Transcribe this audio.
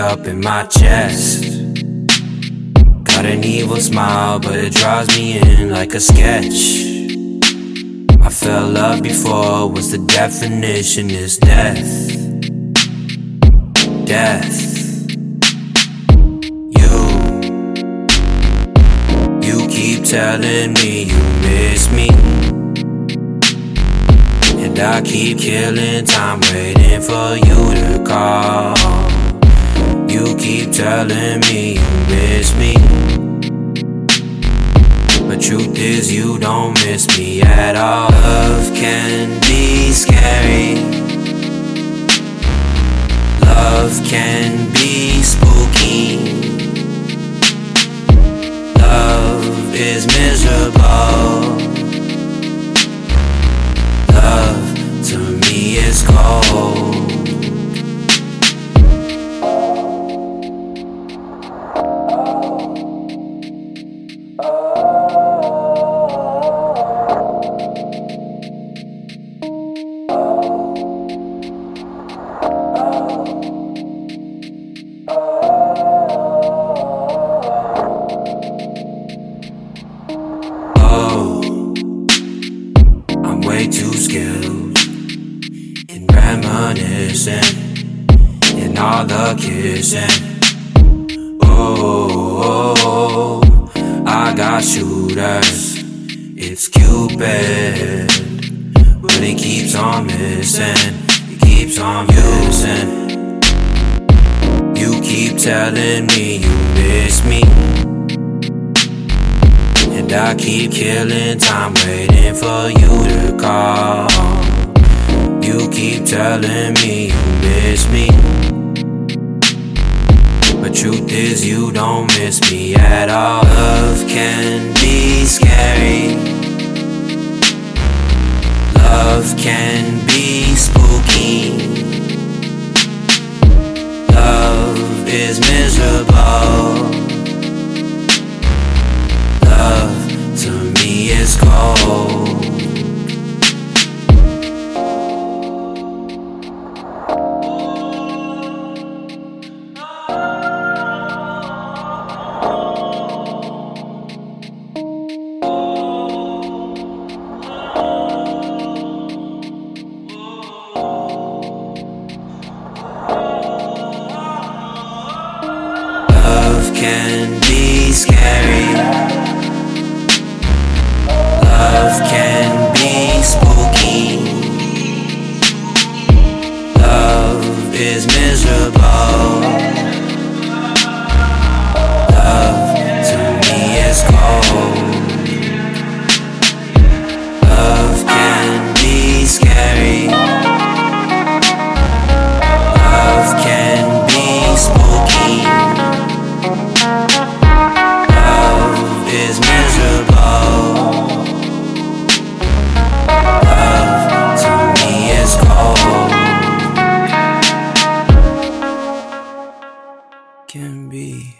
up in my chest. Got an evil smile, but it draws me in like a sketch. I felt love before, was the definition is death. Death. You. You keep telling me you miss me. I keep killing time waiting for you to call. You keep telling me you miss me. But truth is, you don't miss me at all. Love can be scary. Love can be spooky. Love is miserable. Way too skilled in reminiscing in all the kissing. Oh, I got shooters. It's Cupid, but he keeps on missing. He keeps on missing. You keep telling me you miss me. And I keep killing time waiting for you to call. You keep telling me you miss me. But truth is, you don't miss me at all. Love can be scary. Love can be spooky. Love is miserable. can be scary. Love can be spooky. Love is meant. can be.